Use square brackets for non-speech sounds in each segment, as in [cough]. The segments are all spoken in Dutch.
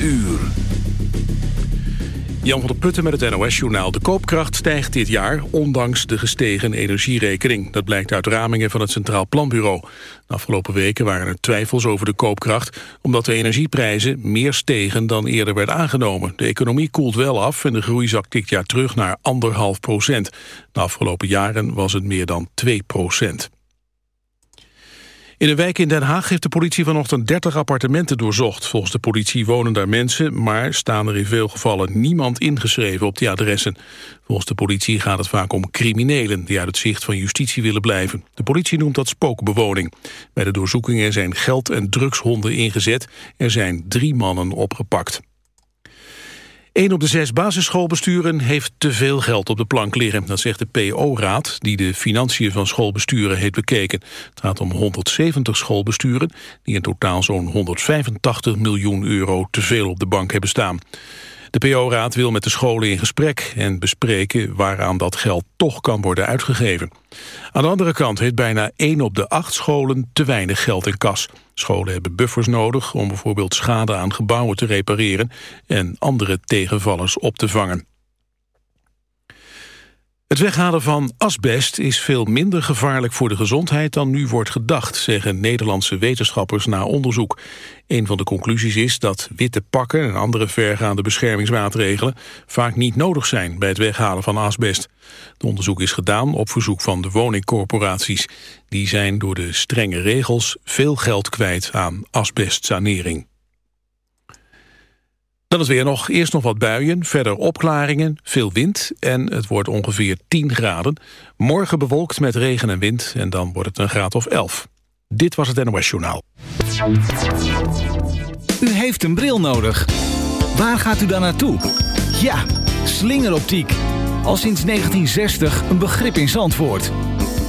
uur. Jan van der Putten met het NOS-journaal. De koopkracht stijgt dit jaar, ondanks de gestegen energierekening. Dat blijkt uit ramingen van het Centraal Planbureau. De afgelopen weken waren er twijfels over de koopkracht... omdat de energieprijzen meer stegen dan eerder werd aangenomen. De economie koelt wel af en de groei zakt dit jaar terug naar anderhalf procent. De afgelopen jaren was het meer dan 2 procent. In een wijk in Den Haag heeft de politie vanochtend 30 appartementen doorzocht. Volgens de politie wonen daar mensen, maar staan er in veel gevallen niemand ingeschreven op die adressen. Volgens de politie gaat het vaak om criminelen die uit het zicht van justitie willen blijven. De politie noemt dat spookbewoning. Bij de doorzoekingen zijn geld- en drugshonden ingezet. Er zijn drie mannen opgepakt. Een op de zes basisschoolbesturen heeft te veel geld op de plank liggen. Dat zegt de PO-raad, die de financiën van schoolbesturen heeft bekeken. Het gaat om 170 schoolbesturen, die in totaal zo'n 185 miljoen euro te veel op de bank hebben staan. De PO-raad wil met de scholen in gesprek en bespreken waaraan dat geld toch kan worden uitgegeven. Aan de andere kant heeft bijna 1 op de 8 scholen te weinig geld in kas. Scholen hebben buffers nodig om bijvoorbeeld schade aan gebouwen te repareren en andere tegenvallers op te vangen. Het weghalen van asbest is veel minder gevaarlijk voor de gezondheid dan nu wordt gedacht, zeggen Nederlandse wetenschappers na onderzoek. Een van de conclusies is dat witte pakken en andere vergaande beschermingsmaatregelen vaak niet nodig zijn bij het weghalen van asbest. Het onderzoek is gedaan op verzoek van de woningcorporaties. Die zijn door de strenge regels veel geld kwijt aan asbestsanering. Dan is weer nog eerst nog wat buien, verder opklaringen, veel wind en het wordt ongeveer 10 graden. Morgen bewolkt met regen en wind en dan wordt het een graad of 11. Dit was het NOS Journaal. U heeft een bril nodig. Waar gaat u dan naartoe? Ja, slingeroptiek. Al sinds 1960 een begrip in Zandvoort.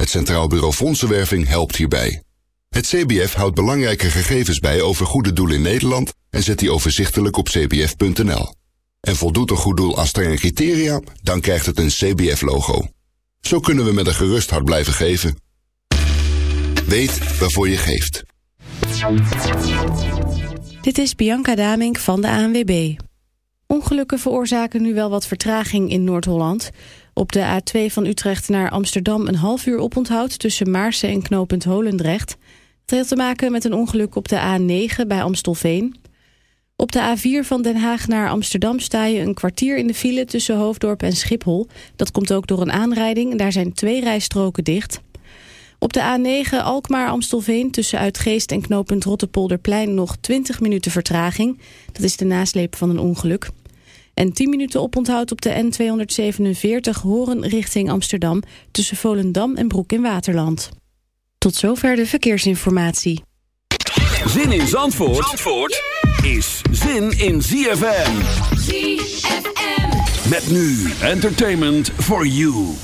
Het Centraal Bureau Fondsenwerving helpt hierbij. Het CBF houdt belangrijke gegevens bij over goede doelen in Nederland en zet die overzichtelijk op cbf.nl. En voldoet een goed doel aan strenge criteria, dan krijgt het een CBF-logo. Zo kunnen we met een gerust hart blijven geven. Weet waarvoor je geeft. Dit is Bianca Damink van de ANWB. Ongelukken veroorzaken nu wel wat vertraging in Noord-Holland. Op de A2 van Utrecht naar Amsterdam een half uur oponthoud... tussen Maarsen en knooppunt Holendrecht. Het heeft te maken met een ongeluk op de A9 bij Amstelveen. Op de A4 van Den Haag naar Amsterdam sta je een kwartier in de file... tussen Hoofddorp en Schiphol. Dat komt ook door een aanrijding. Daar zijn twee rijstroken dicht... Op de A9 Alkmaar-Amstelveen tussen Uitgeest en knooppunt Rottepolderplein nog 20 minuten vertraging. Dat is de nasleep van een ongeluk. En 10 minuten oponthoud op de N247 Horen richting Amsterdam... tussen Volendam en Broek in Waterland. Tot zover de verkeersinformatie. Zin in Zandvoort, Zandvoort is zin in ZFM. ZFM. Met nu entertainment for you.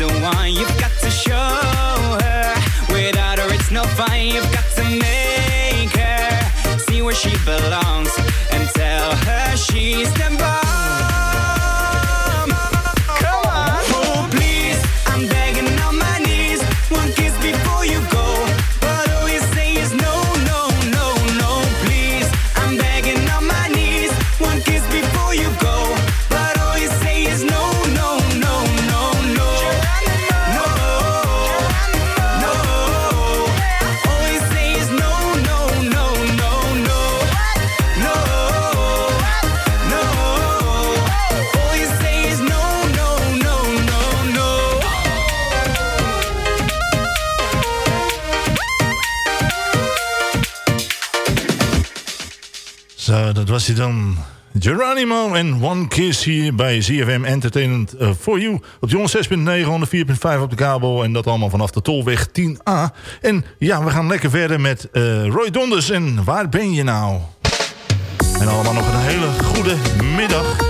The one you've got to show her. Without her, it's no fun. You've got to make her see where she belongs. Was hij dan. Geronimo en One Kiss hier bij ZFM Entertainment uh, for You. Op Jong 6.9, 104.5 op de kabel. En dat allemaal vanaf de Tolweg 10A. En ja, we gaan lekker verder met uh, Roy Donders. En waar ben je nou? En allemaal nog een hele goede middag.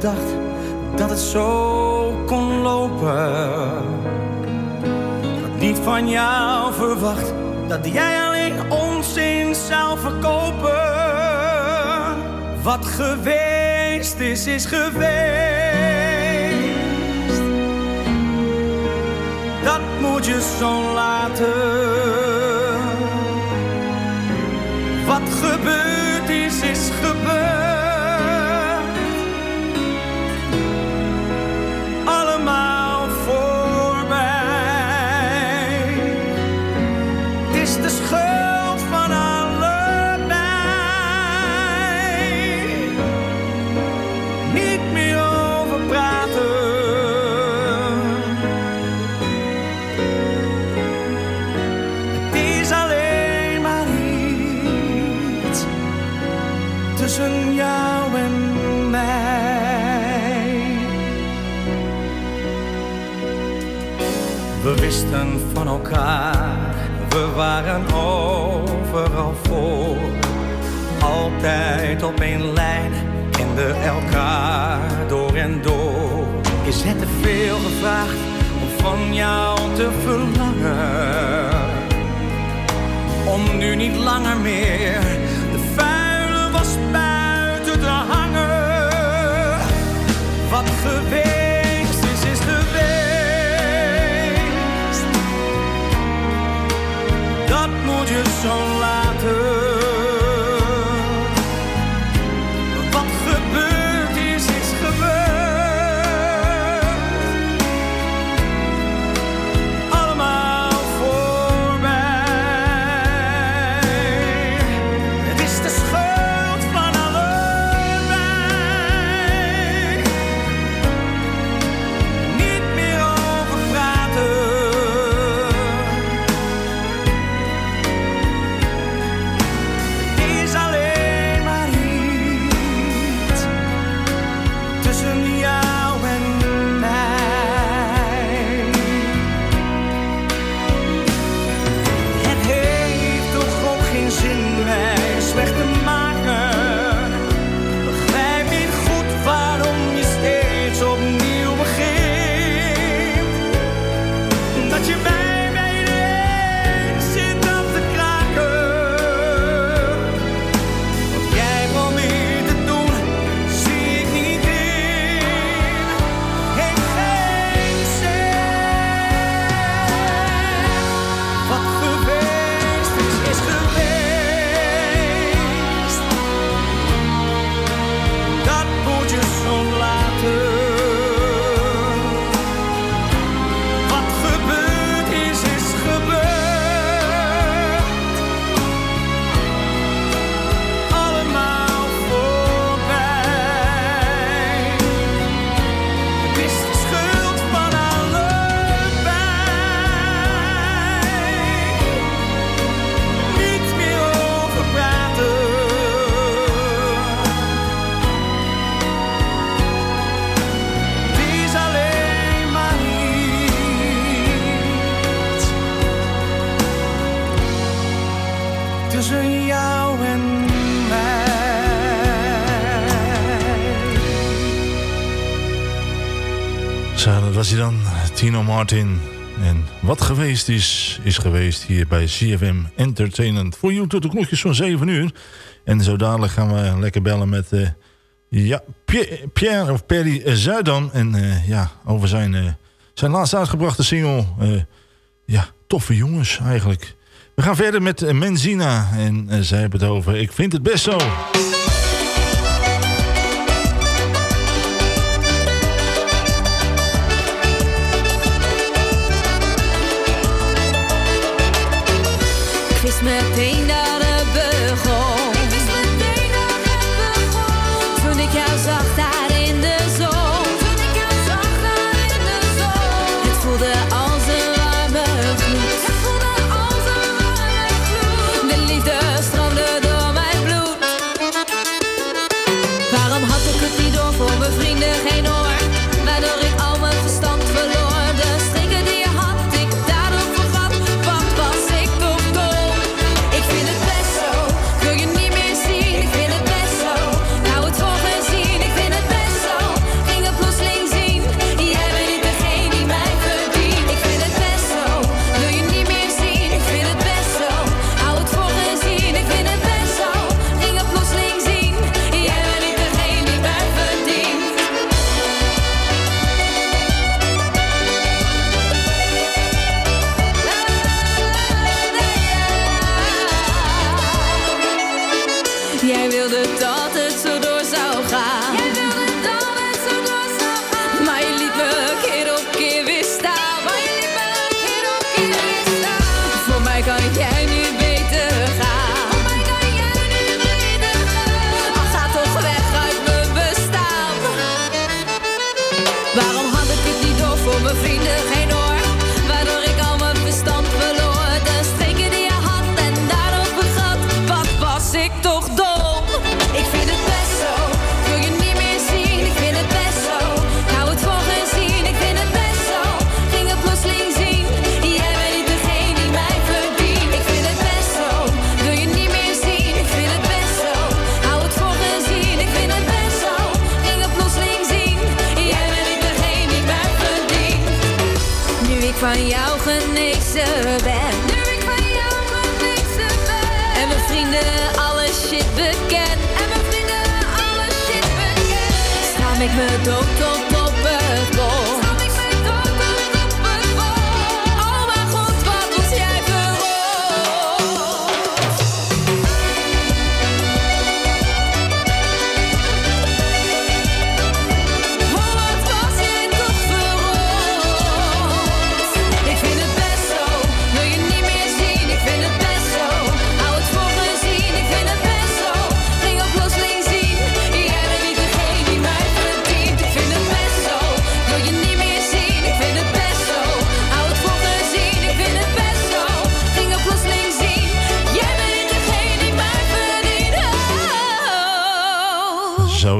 gedacht dat het zo kon lopen. ik Had niet van jou verwacht dat jij alleen onzin zou verkopen. Wat geweest is, is geweest. Dat moet je zo laten. Wat gebeurt tussen jou en mij. We wisten van elkaar, we waren overal voor. Altijd op één lijn, kenden elkaar door en door. Is het te veel gevraagd om van jou te verlangen? Om nu niet langer meer Wat geweest is, is geweest. Dat moet je zo laten. Martin. En wat geweest is, is geweest hier bij CFM Entertainment. Voor jou tot de klokjes van 7 uur. En zo dadelijk gaan we lekker bellen met uh, ja, Pierre, of Perry Zuidam. En uh, ja, over zijn, uh, zijn laatst uitgebrachte single. ja, toffe jongens eigenlijk. We gaan verder met Menzina. En zij hebben het over Ik vind het best zo. Christmas. Ik me dood tot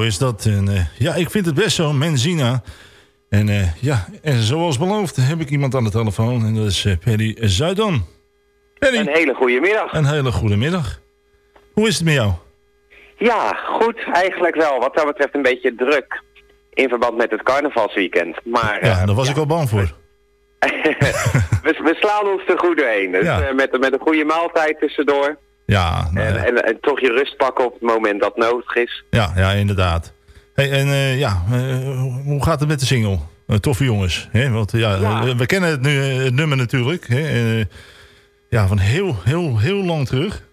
is dat. En, eh, ja, ik vind het best zo, Menzina. En eh, ja, en zoals beloofd heb ik iemand aan de telefoon. En dat is eh, Perry Zuidam. Perry, Een hele goede middag. een hele goede middag. Hoe is het met jou? Ja, goed. Eigenlijk wel. Wat dat betreft een beetje druk. In verband met het carnavalsweekend. Maar Ja, daar was ik al bang voor. [laughs] we, we slaan ons er goed doorheen. Dus Ja. met, met een goede maaltijd tussendoor. Ja, nou En, ja, en, en toch je rust pakken op het moment dat nodig is. ja, ja inderdaad. Hey, en eh, ja, eh, hoe gaat het met de single? Eh, toffe jongens. Hè? Want ja, Ja. we kennen het, nu, het nummer natuurlijk. Hè? Eh, ja, van heel, heel, heel lang terug.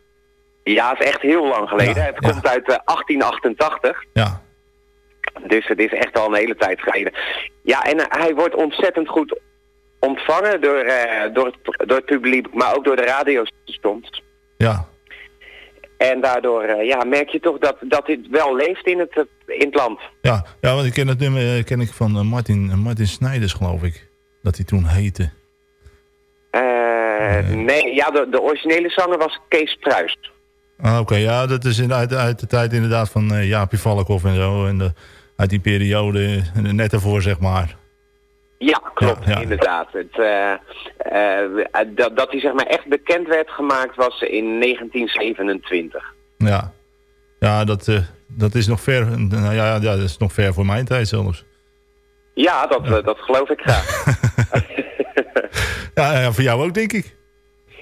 Ja, het is echt heel lang geleden. Ja, het ja. komt uit eh, 1888. Ja, Dus het is echt al een hele tijd geleden. Ja, en hij wordt ontzettend goed ontvangen door, eh, door, het, door het publiek, maar ook door de radiostations. ja. En daardoor eh, ja, merk je toch dat, dat dit wel leeft in het, eh, in het land. Ja, ja, want ik ken het nummer eh, ken ik van Martin, Martin Snijders, geloof ik. Dat hij toen heette. Nee, ja, de, de originele zanger was Kees Pruis. Ah, Oké, ja, dat is in, uit, uit de tijd inderdaad van Jaapie Valkhoff en zo. En de, uit die periode, net ervoor, zeg maar. Ja, klopt, Ja, ja. inderdaad. Het, eh, eh, dat, dat hij zeg maar echt bekend werd gemaakt was in 1927. Ja, ja dat, eh, dat is nog ver. Nou ja, ja, dat is nog ver voor mijn tijd zelfs. Ja, dat, eh, dat geloof ik graag. [laughs] Ja, ja, voor jou ook, denk ik.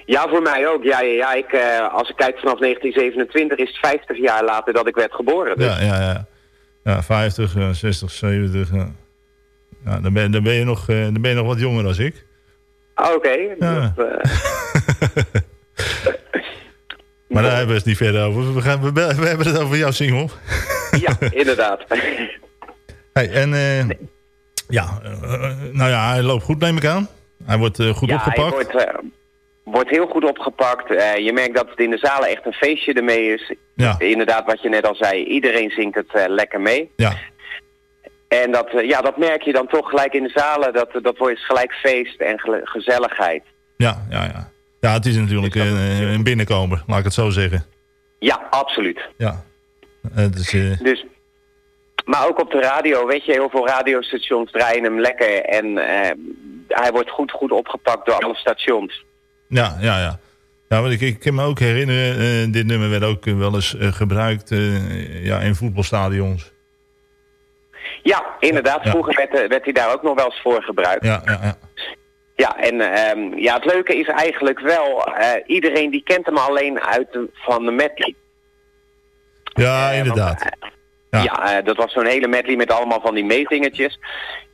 ja, voor mij ook. Ja, ja, ja ik, eh, als ik kijk vanaf 1927 is het 50 jaar later dat ik werd geboren. Dus. Ja, ja, ja. Ja, 50, ja, 60, 70. Ja. Dan, ben, dan, ben je nog, eh, dan ben je nog wat jonger dan ik. Ah, Oké. Ja. eh, [laughs] Maar daar hebben we het niet verder over. We, gaan, we, be- we hebben het over jouw single. ja, inderdaad. Hey, en eh, ja, nou ja, hij loopt goed, neem ik aan. Hij wordt goed ja, opgepakt. hij wordt, wordt heel goed opgepakt. Je merkt dat het in de zalen echt een feestje ermee is. Ja. Inderdaad, wat je net al zei, iedereen zingt het lekker mee. Ja, En dat, eh, ja, dat merk je dan toch gelijk in de zalen. Dat, dat wordt gelijk feest en gezelligheid. ja, ja, ja. Ja, het is natuurlijk eh, een binnenkomer, laat ik het zo zeggen. Ja, absoluut. Ja. Eh, Dus, maar ook op de radio, weet je, heel veel radiostations draaien hem lekker. En eh, hij wordt goed, goed opgepakt door alle stations. ja, ja, ja. Ja, want ik, ik kan me ook herinneren, eh, dit nummer werd ook eh, wel eens eh, gebruikt eh, ja, in voetbalstadions. Ja, inderdaad. Vroeger werd, eh, werd hij daar ook nog wel eens voor gebruikt. Ja, ja, ja. Ja, en ehm, ja, het leuke is eigenlijk wel, eh, iedereen die kent hem alleen uit de, van de medley. Ja, inderdaad. Ja, Ja. eh, dat was zo'n hele medley met allemaal van die meezingetjes.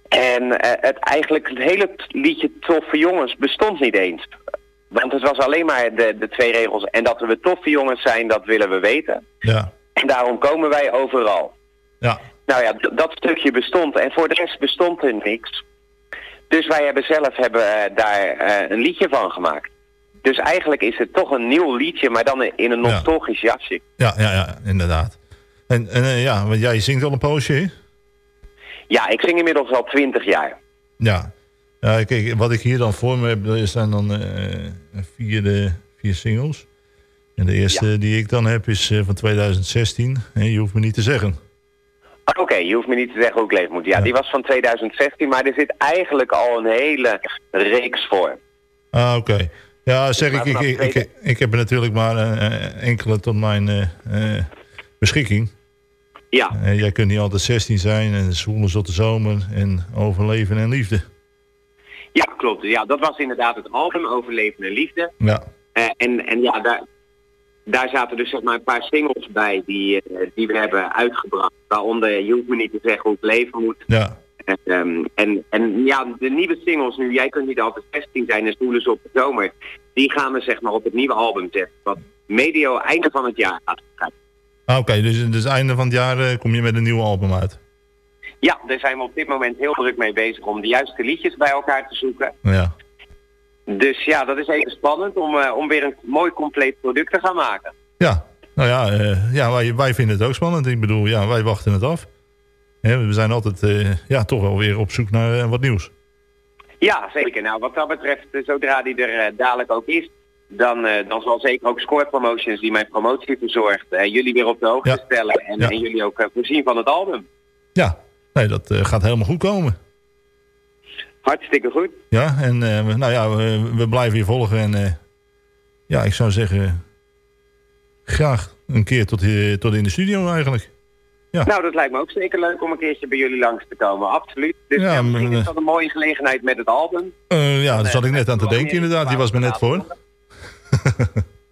En eh, het, eigenlijk het hele liedje Toffe Jongens bestond niet eens. Want het was alleen maar de, de twee regels. En dat we toffe jongens zijn, dat willen we weten. Ja, En daarom komen wij overal. ja. Nou ja, dat stukje bestond. En voor de rest bestond er niks. Dus wij hebben zelf hebben, eh, daar eh, een liedje van gemaakt. Dus eigenlijk is het toch een nieuw liedje, maar dan in een Ja. nostalgisch jasje. Ja, ja, ja, inderdaad. En, en eh, ja, want jij zingt al een poosje, hè? Ja, ik zing inmiddels al twintig jaar. Ja. ja kijk, wat ik hier dan voor me heb, er zijn dan vier, vier singles. En de eerste die ik dan heb is van 2016. Hè, je hoeft me niet te zeggen. Oké, je hoeft me niet te zeggen hoe ik leven moet. Ja, die was van 2016, maar er zit eigenlijk al een hele reeks voor. Ah, oké. Ja, zeg ik, ik, ik, ik, heb er natuurlijk maar eh, eh, enkele tot mijn eh, beschikking. Ja, jij kunt niet altijd 16 zijn en Zwoele tot de zomer en overleven en liefde. ja klopt. Ja, dat was inderdaad het album Overleven en Liefde. Ja, en, en ja, daar, daar zaten dus zeg maar een paar singles bij die, eh, die we hebben uitgebracht. Waaronder Je hoeft me niet te zeggen hoe het leven moet. ja, En, ehm, en, en ja, de nieuwe singles nu, Jij kunt niet altijd 16 zijn en Stoelen op de zomer. Die gaan we zeg maar op het nieuwe album zetten. Wat medio einde van het jaar gaat. Ah, oké. dus, dus einde van het jaar eh, kom je met een nieuw album uit. Ja, daar zijn we op dit moment heel druk mee bezig om de juiste liedjes bij elkaar te zoeken. Ja. Dus ja, dat is even spannend om, eh, om weer een mooi compleet product te gaan maken. Ja, nou ja, eh, ja wij, wij vinden het ook spannend. Ik bedoel, ja, wij wachten het af. We zijn altijd eh, ja, toch wel weer op zoek naar wat nieuws. Ja, zeker. Nou, wat dat betreft, zodra die er dadelijk ook is, dan, dan zal zeker ook Score Promotions, die mijn promotie verzorgt, jullie weer op de hoogte Ja. stellen en, Ja. en jullie ook voorzien van het album. Ja, nee, dat gaat helemaal goed komen. Hartstikke goed. Ja, en eh, nou ja, we, we blijven je volgen. En eh, ja, ik zou zeggen, graag een keer tot, hier- tot in de studio eigenlijk. Ja. Nou, dat lijkt me ook zeker leuk om een keertje bij jullie langs te komen. Absoluut. Dus Ja, maar, is eh, dat een mooie gelegenheid met het album. Eh, ja, daar zat ik net aan te denken inderdaad. Die was me net voor. [laughs]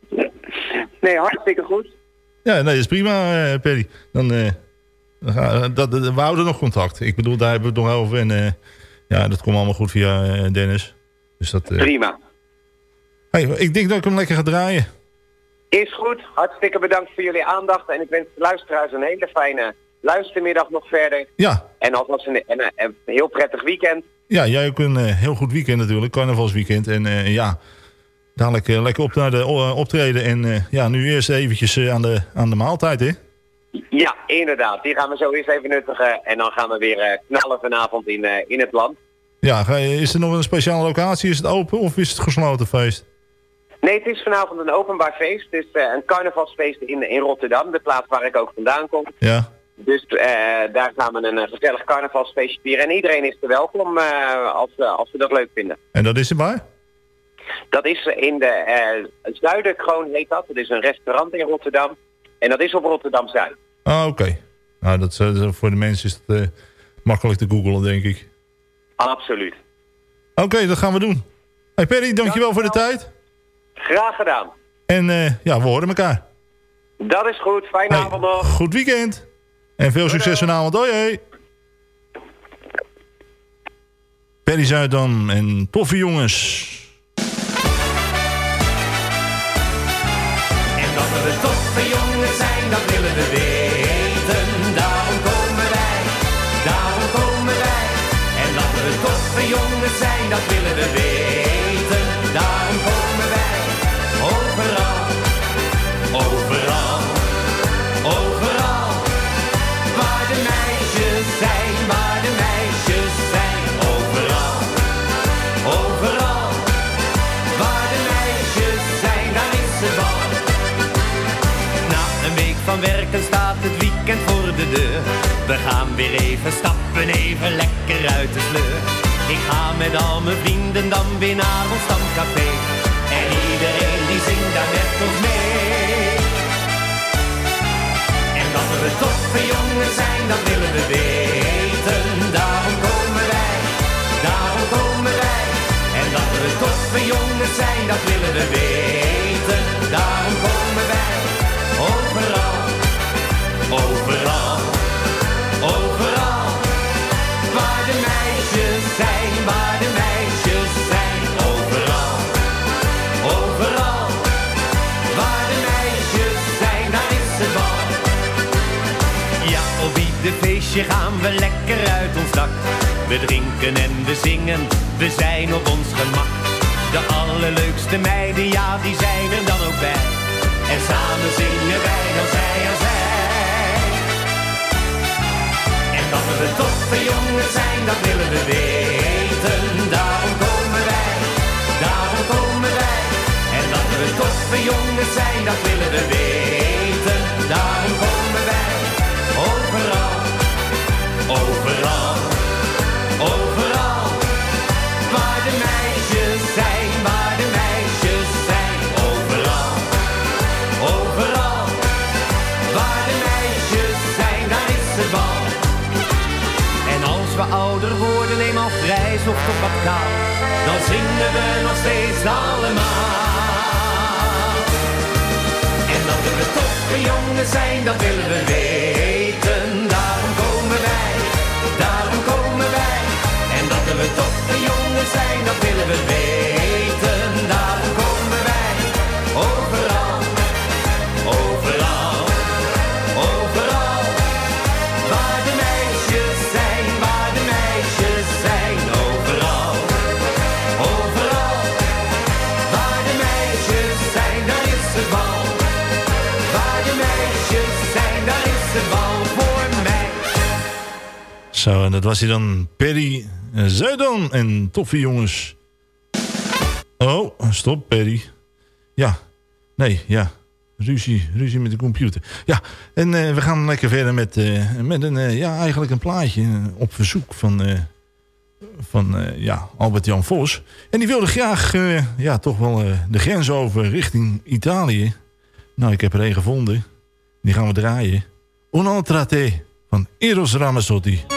[laughs] Nee, hartstikke goed. Ja, nee, dat is prima, eh, Perry. Dan, eh, dat, we houden nog contact. Ik bedoel, daar hebben we het nog over. En eh, ja, dat komt allemaal goed via eh, Dennis. Dus dat... eh, Prima. hey, ik denk dat ik hem lekker ga draaien. Is goed. Hartstikke bedankt voor jullie aandacht. En ik wens de luisteraars een hele fijne luistermiddag nog verder. Ja, En alvast een, en, een- een heel prettig weekend. ja jij ook een eh, heel goed weekend natuurlijk. Carnavalsweekend. En ja, dadelijk lekker op naar de optreden. En ja, nu eerst eventjes aan, de, aan de maaltijd, hè? Ja, inderdaad. Die gaan we zo eerst even nuttigen. En dan gaan we weer eh, knallen vanavond in, eh, in het land. Ja, is er nog een speciale locatie? Is het open of is het gesloten feest? Nee, het is vanavond een openbaar feest. Het is eh, een carnavalsfeest in, in Rotterdam. De plaats waar ik ook vandaan kom. Ja, Dus daar gaan we een gezellig carnavalsfeestje vieren. En iedereen is er welkom als, we als we dat leuk vinden. en dat is erbij? Dat is in de Zuiderkroon heet dat. Het is een restaurant in Rotterdam. En dat is op Rotterdam-Zuid. Ah, oké. Nou, dat, eh, voor de mensen is het eh, makkelijk te googlen, denk ik. Absoluut. Oké, dat gaan we doen. Hey Perry, dankjewel voor de tijd. Graag gedaan. En eh, ja, we horen elkaar. Dat is goed. Fijne Hey, avond nog. Goed weekend. En veel succes vanavond. Hoi hoi. Perry Zuidam en toffe jongens. En dat we toffe jongens dat willen we weten. Daarom komen wij, daarom komen wij. En dat we toffe jongens zijn, dat willen we weten. We gaan weer even stappen, even lekker uit de sleur. Ik ga met al mijn vrienden dan weer naar ons stamcafé. En iedereen die zingt daar met ons mee. En dat we toffe jongens zijn, dat willen we weten. Daarom komen wij, daarom komen wij. En dat we toffe jongens zijn, dat willen we weten. Daarom komen wij, feestje gaan we lekker uit ons dak. We drinken en we zingen, we zijn op ons gemak. De allerleukste meiden, ja, die zijn er dan ook bij. En samen zingen wij dan zij aan zij. En dat we toffe jongens zijn, dat willen we weten. Daarom komen wij, daarom komen wij. En dat we toffe jongens zijn, dat willen we weten. Toch dan zingen we nog steeds allemaal. En dat we toffe jongens zijn, dat willen we weten. Daarom komen wij, daarom komen wij. En dat we toffe jongens zijn, dat willen we weten. Zo, en dat was hij dan. Perry Zuidam en toffe jongens. Oh, stop Perry. Ja, nee, ja. Ruzie, ruzie met de computer. Ja, en eh, we gaan lekker verder met, eh, met een, eh, ja, eigenlijk een plaatje op verzoek van, van ja, Albert-Jan Vos. En die wilde graag, ja, toch wel de grens over richting Italië. Nou, ik heb er een gevonden. Die gaan we draaien. Un'altra te van Eros Ramazzotti.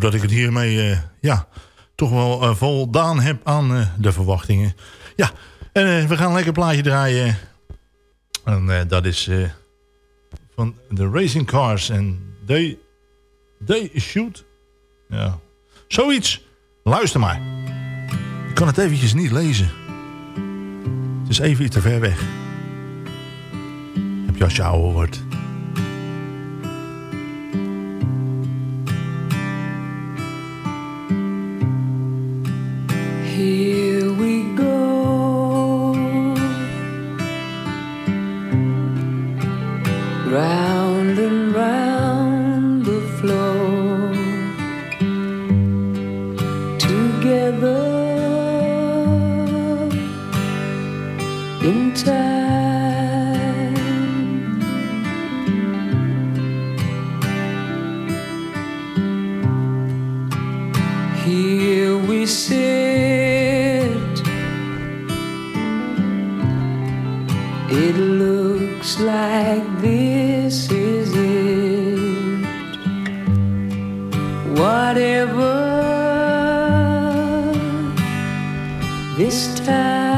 dat ik het hiermee eh, ja, toch wel eh, voldaan heb aan eh, de verwachtingen. Ja, en we gaan een lekker plaatje draaien. En dat is van de Racing Cars. En they, they shoot. Ja, zoiets. Luister maar. Ik kan het eventjes niet lezen. Het is even iets te ver weg. Heb je als je ouder wordt... not this time.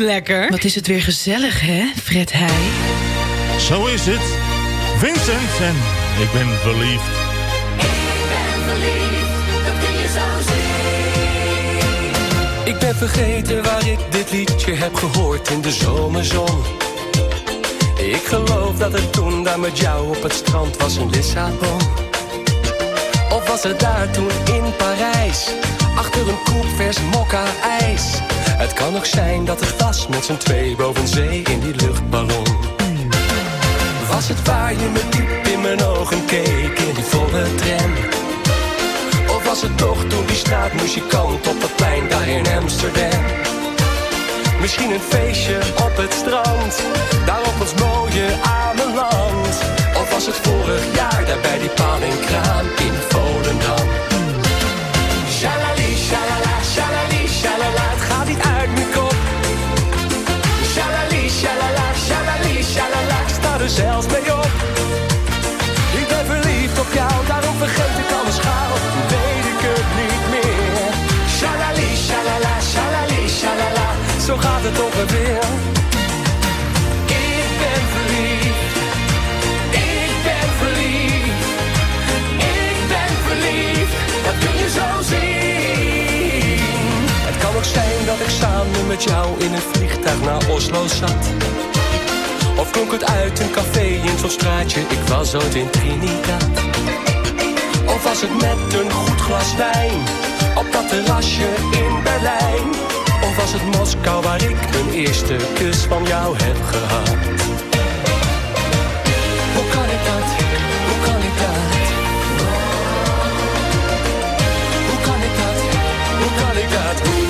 Lekker. Wat is het weer gezellig, hè, Fred Heij? Zo is het. Vincent en ik ben verliefd. Ik ben vergeten waar ik dit liedje heb gehoord in de zomerzon. Ik geloof dat het toen daar met jou op het strand was in Lissabon. Of was het daar toen in Parijs, achter een koep vers mokka kan ook zijn dat het was met z'n twee boven zee in die luchtballon. Was het waar je me diep in mijn ogen keek in die volle tram? Of was het toch toen die straatmuzikant op het plein daar in Amsterdam? Misschien een feestje op het strand, daar op ons mooie Ameland. Of was het vorig jaar daar bij die paal en kraan in Volendam? Shalali, shalala, niet uit mijn kop. Shalali, shalala, shalali, shalala, ik sta er zelfs mee op. Ik ben verliefd op jou, daarom vergeet ik alles gauw. Weet ik het niet meer. Shalali, shalala, shalali, shalala, zo gaat het ongeveer. Samen met jou in een vliegtuig naar Oslo zat. Of klonk het uit een café in zo'n straatje, ik was ooit in Trinidad. Of was het met een goed glas wijn, op dat terrasje in Berlijn. Of was het Moskou waar ik mijn eerste kus van jou heb gehad. Hoe kan ik dat, hoe kan ik dat? Hoe kan ik dat, hoe kan ik dat,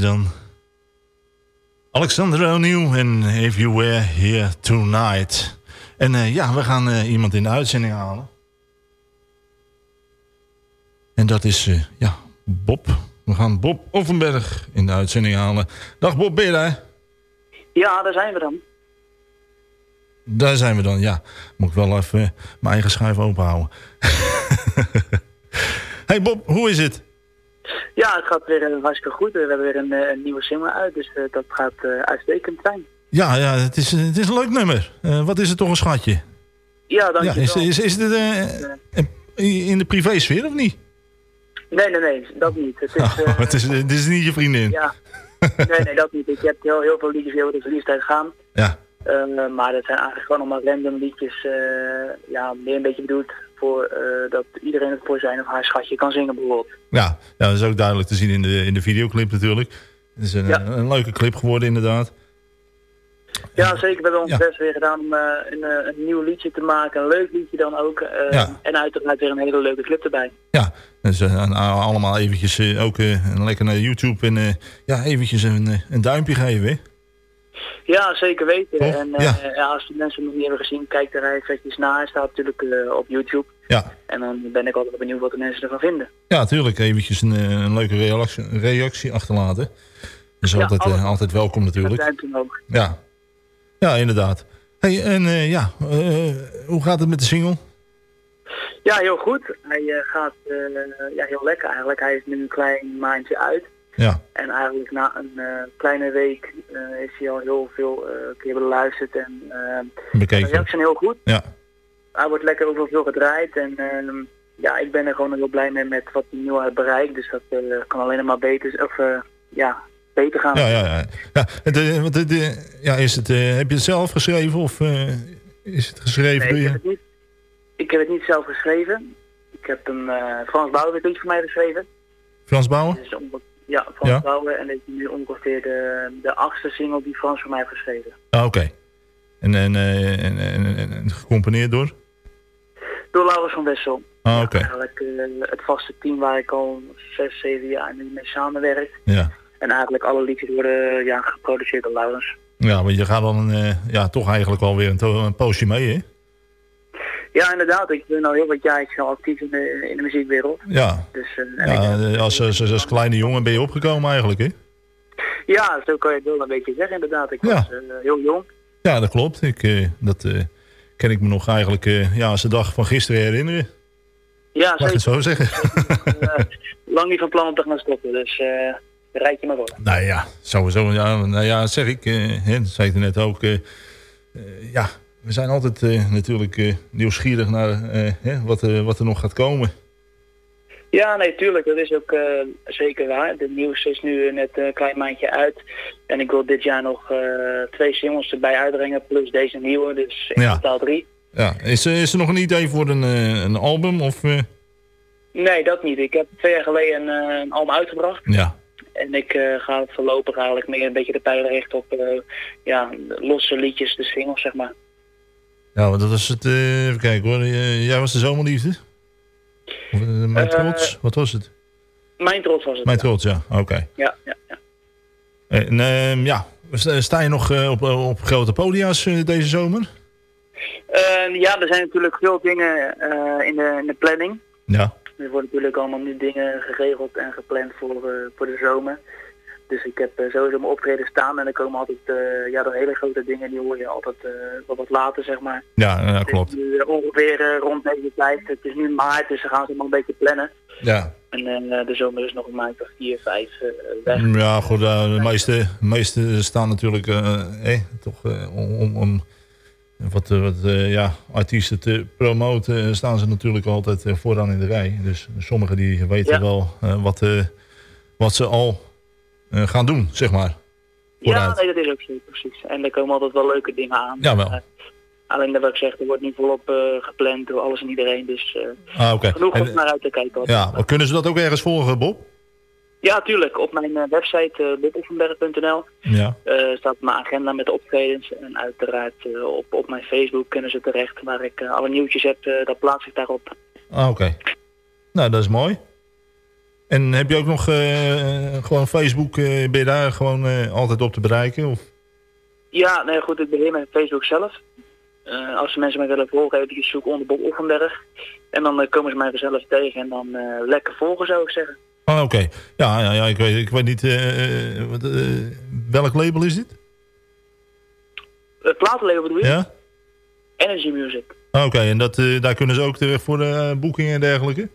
Dan. Alexander O'Neill en If You Were Here Tonight. En eh, ja, we gaan eh, iemand in de uitzending halen. En dat is, eh, ja, Bob. We gaan Bob Offenberg in de uitzending halen. Dag Bob, ben je daar? Ja, daar zijn we dan. Daar zijn we dan, ja. Moet ik wel even mijn eigen schuif open houden. [laughs] hey Bob, hoe is het? Ja, het gaat weer hartstikke goed. We hebben weer een, eh, een nieuwe single uit, dus eh, dat gaat eh, uitstekend zijn. Ja, ja het, is, het is een leuk nummer. Wat is het toch een schatje? Ja, Ja, dankjewel. is, is, is het eh, in de privésfeer of niet? Nee, nee, nee, dat niet. Het is, [laughs] eh, het, is, het is niet je vriendin. ja. Nee, nee, dat niet. Ik heb heel, heel veel liedjes over de verliefdheid gaan. Ja. Maar dat zijn eigenlijk gewoon allemaal random liedjes. ja, meer een beetje bedoeld voor eh, dat iedereen het voor zijn of haar schatje kan zingen bijvoorbeeld. Ja, ja, dat is ook duidelijk te zien in de, in de videoclip natuurlijk. Het is een, Ja. een leuke clip geworden inderdaad. Ja, zeker. We hebben ons best weer gedaan om eh, een, eh, een nieuw liedje te maken. Een leuk liedje dan ook. Ja. En uiteraard weer een hele leuke clip erbij. Ja, dus uh, allemaal eventjes ook lekker naar YouTube en ja, eventjes een, een duimpje geven. hè? Ja, zeker weten. Toch? En eh, Ja. ja, als de mensen het nog niet hebben gezien, kijk er eventjes naar. Het staat natuurlijk eh, op YouTube. Ja. En dan ben ik altijd benieuwd wat de mensen ervan vinden. Ja, natuurlijk. Eventjes een, eh, een leuke reactie, reactie achterlaten. Dat is Ja, altijd, altijd welkom natuurlijk. Omhoog. Ja, ja inderdaad. Hey, en ja, hoe gaat het met de single? Ja, heel goed. Hij gaat ja, heel lekker eigenlijk. Hij is nu een klein maandje uit. Ja. En eigenlijk na een eh, kleine week eh, is hij al heel veel eh, keer beluisterd. En Bekeken. de zijn heel goed. Ja. Hij wordt lekker over veel gedraaid. En ehm, ja, ik ben er gewoon heel blij mee met wat hij nu al heeft bereikt. Dus dat kan alleen maar beter, of, ja, beter gaan. Ja, ja, ja. ja, wat, het, eh, ja is het, heb je het zelf geschreven of is het geschreven Nee, ik, je? heb het niet, ik heb het niet zelf geschreven. Ik heb eh, Frans Bouwer heeft iets voor mij geschreven. Frans Bouwen? Dus ja, Frans Ja. En dit is nu ongeveer de, de achtste single die Frans voor mij heeft geschreven. Ah, oké. En, en, eh, en, en, en, en gecomponeerd door? Door Laurens van Wessel. Ah, oké. Eigenlijk eh, het vaste team waar ik al zes, zeven jaar mee samenwerk. Ja. En eigenlijk alle liedjes worden ja, geproduceerd door Laurens. Ja, want je gaat dan eh, ja, toch eigenlijk alweer een, een poosje mee, hè? Ja, inderdaad. Ik ben al heel wat jaar actief in de, in de muziekwereld. Ja. Dus, eh, ik- Ja, eh, als, als, als kleine jongen ben je opgekomen eigenlijk, hè? ja, zo kan je het wel een beetje zeggen inderdaad. Ik Ja. was eh, heel jong. Ja, dat klopt. Ik, eh, dat eh, kan ik me nog eigenlijk eh, ja, als de dag van gisteren herinneren. Ja, Mag ik het zo zeggen? Eh, lang niet van plan om te gaan stoppen. Dus eh bereid je maar voor. Nou ja, sowieso. Ja, nou ja, zeg ik. eh, hè, dat zei ik er net ook. eh, eh, ja, we zijn altijd eh, natuurlijk eh, nieuwsgierig naar eh, hè, wat, er- wat er nog gaat komen. Ja, nee, tuurlijk. Dat is ook zeker waar. De nieuws is nu net een klein maandje uit. En ik wil dit jaar nog twee singles erbij uitbrengen. Plus deze nieuwe. Dus in Ja. totaal drie. Ja, is, er- is er nog een idee voor een, een album? Of, Nee, dat niet. Ik heb twee jaar geleden een, een album uitgebracht. ja. En ik eh, ga voorlopig eigenlijk meer een beetje de pijlen richten op ja, losse liedjes, de singles zeg maar. Ja, want dat was het. eh, even kijken hoor. Eh, jij was de zomerliefde? Of, eh, mijn trots? Wat was het? Mijn trots was het. Mijn trots, ja. Oké. Ja, ja, ja. En ehm, ja, sta je nog op, op grote podia's deze zomer? Ja, er zijn natuurlijk veel dingen in, de, in de planning. Ja. Er worden natuurlijk allemaal nu dingen geregeld en gepland voor, voor de zomer. Dus ik heb eh, sowieso mijn optreden staan en er komen altijd eh, ja, de hele grote dingen, die hoor je altijd eh, wel wat later, zeg maar. Ja, ja Het klopt. is nu eh, ongeveer rond deze tijd. Het is nu maart, dus ze gaan ze maar een beetje plannen. Ja. En de zomer is nog een maand of vier, vijf eh, weg. Ja, goed, de meeste, meeste staan natuurlijk eh, toch om, om, wat, wat ja, artiesten te promoten, staan ze natuurlijk altijd vooraan in de rij. Dus sommigen die weten Ja. wel wat, wat ze al gaan doen, zeg maar. Ja, nee, dat is ook zo, precies. En er komen altijd wel leuke dingen aan. Ja, wel. Eh, alleen dat wat ik zeg, er wordt niet volop eh, gepland door alles en iedereen. Dus eh, Ah, oké. genoeg om naar uit te kijken. Ja, maar kunnen ze dat ook ergens volgen, Bob? Ja, tuurlijk. Op mijn eh, website boboffenberg.nl Ja. eh, staat mijn agenda met de optredens. En uiteraard eh, op, op mijn Facebook kunnen ze terecht. Waar ik eh, alle nieuwtjes heb, eh, dat plaats ik daarop. Ah, oké. Nou, dat is mooi. En heb je ook nog eh, gewoon Facebook, eh, ben je daar gewoon eh, altijd op te bereiken? Of? Ja, nee goed, ik beheer mijn Facebook zelf. Eh, als ze mensen mij willen volgen, even zoek onder Bob Offenberg. En dan komen ze mij vanzelf tegen en dan lekker volgen zou ik zeggen. Oh, oké. Ja, ja, ja ik, weet, ik weet niet, wat, welk label is dit? Het platenlabel bedoel je? Ja? Energy Music. Oh, Oké, en dat, daar kunnen ze ook terecht voor de boekingen en dergelijke?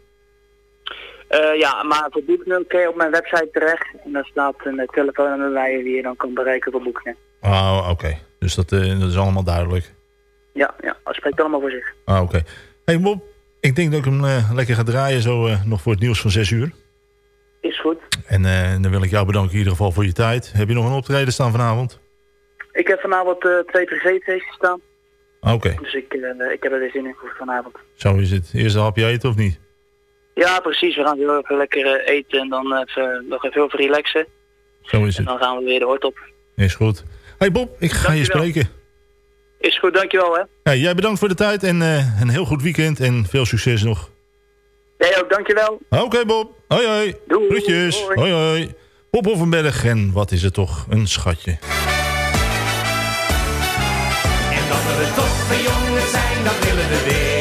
Eh, ja, maar voor boekingen kun je op mijn website terecht. En daar staat een uh, telefoonnummer bij je die je dan kan bereiken voor boekingen. Oh, oké. Dus dat, eh, dat is allemaal duidelijk. Ja, ja, dat spreekt allemaal voor zich. Ah, oké. hey Bob, ik denk dat ik hem eh, lekker ga draaien zo eh, nog voor het nieuws van 6 uur. Is goed. En eh, dan wil ik jou bedanken in ieder geval voor je tijd. Heb je nog een optreden staan vanavond? Ik heb vanavond eh, twee privéfeestjes staan. Ah, Oké, Dus ik, eh, ik heb er weer zin in voor vanavond. zo is het. Eerst een hapje eten of niet? Ja, precies. We gaan heel even lekker eh, eten en dan even, nog even heel veel relaxen. Zo is En het. dan gaan we weer de hort op. Is goed. hey Bob, ik ga je spreken. Is goed, dankjewel hè. Hey, jij bedankt voor de tijd en eh, een heel goed weekend en veel succes nog. Jij ook, dankjewel. Oké Bob, hoi hoi. Doei. Groetjes, Hoi. hoi. Bob Hoffenberg en wat is het toch een schatje. En dat we toffe jongens zijn, dat willen we weten.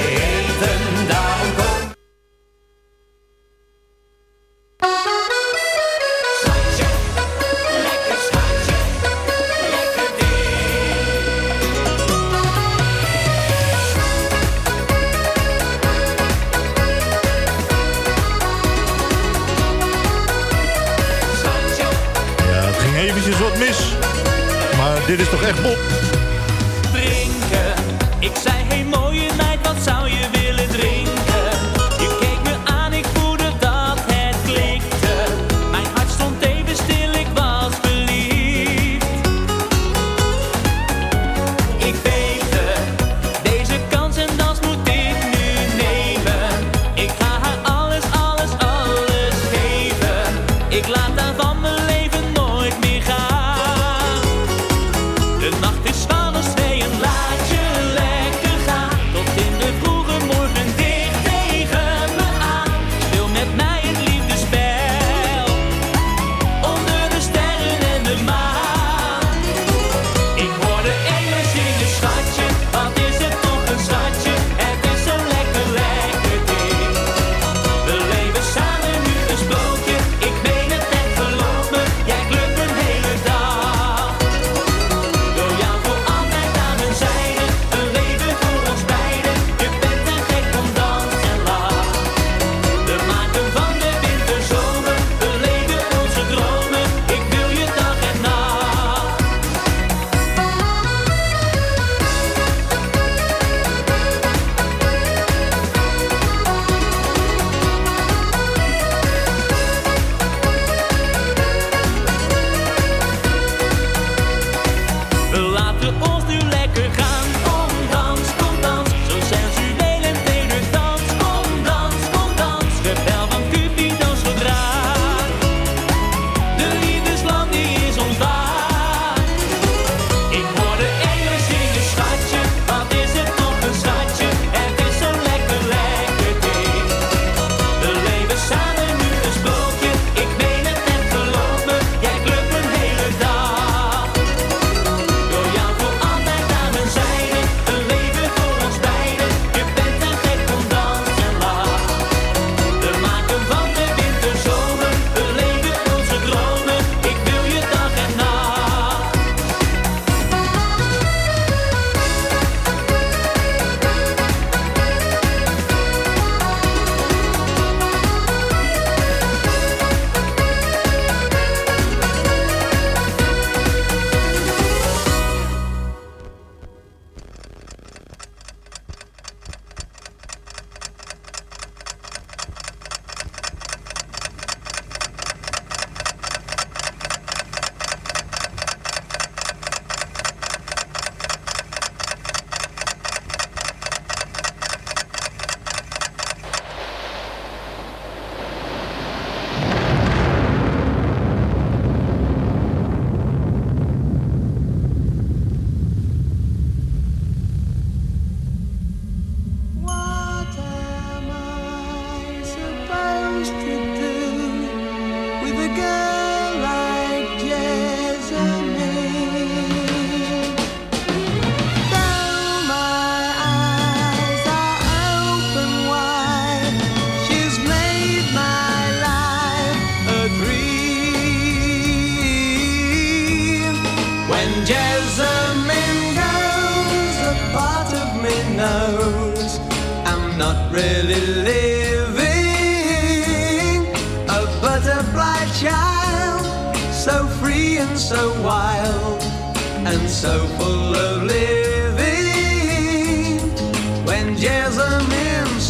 Dit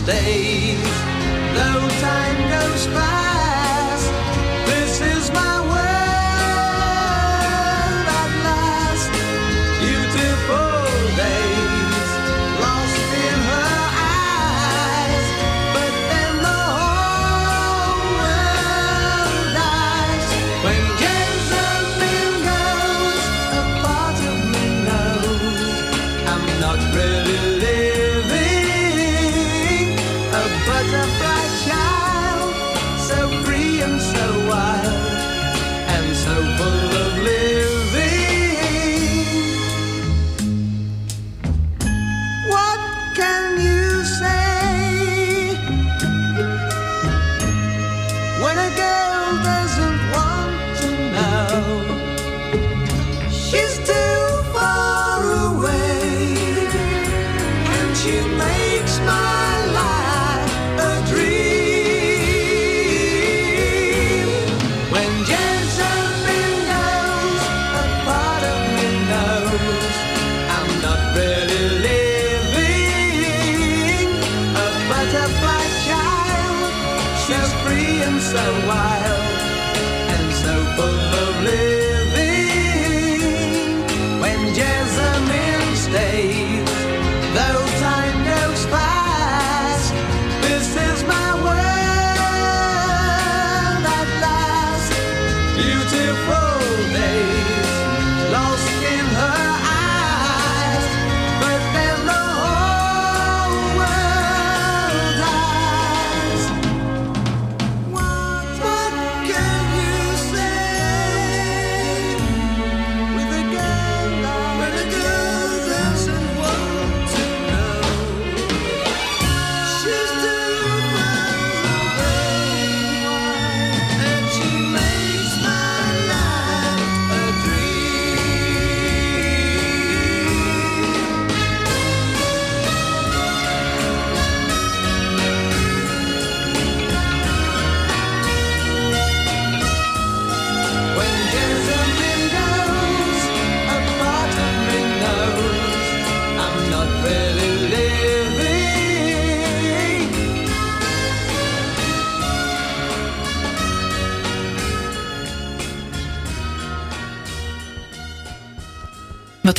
stay.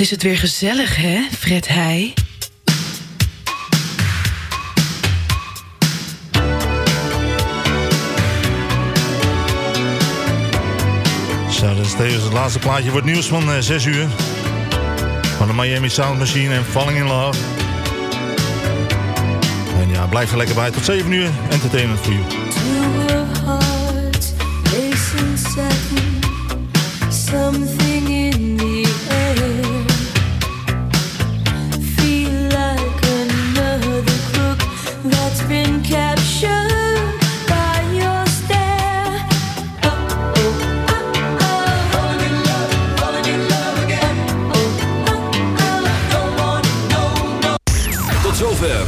is het weer gezellig, hè, Fred Heij? Zo, dat is het laatste plaatje voor het nieuws van eh, 6 uur. Van de Miami Sound Machine en Falling in Love. En ja, blijf er lekker bij. Tot 7 uur. Entertainment voor you.